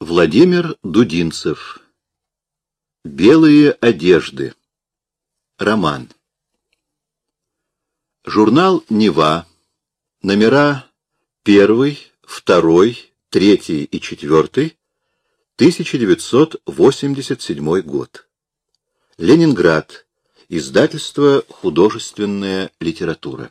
Владимир Дудинцев. Белые одежды. Роман. Журнал «Нева». Номера 1, 2, 3 и 4. 1987 год. Ленинград. Издательство «Художественная литература».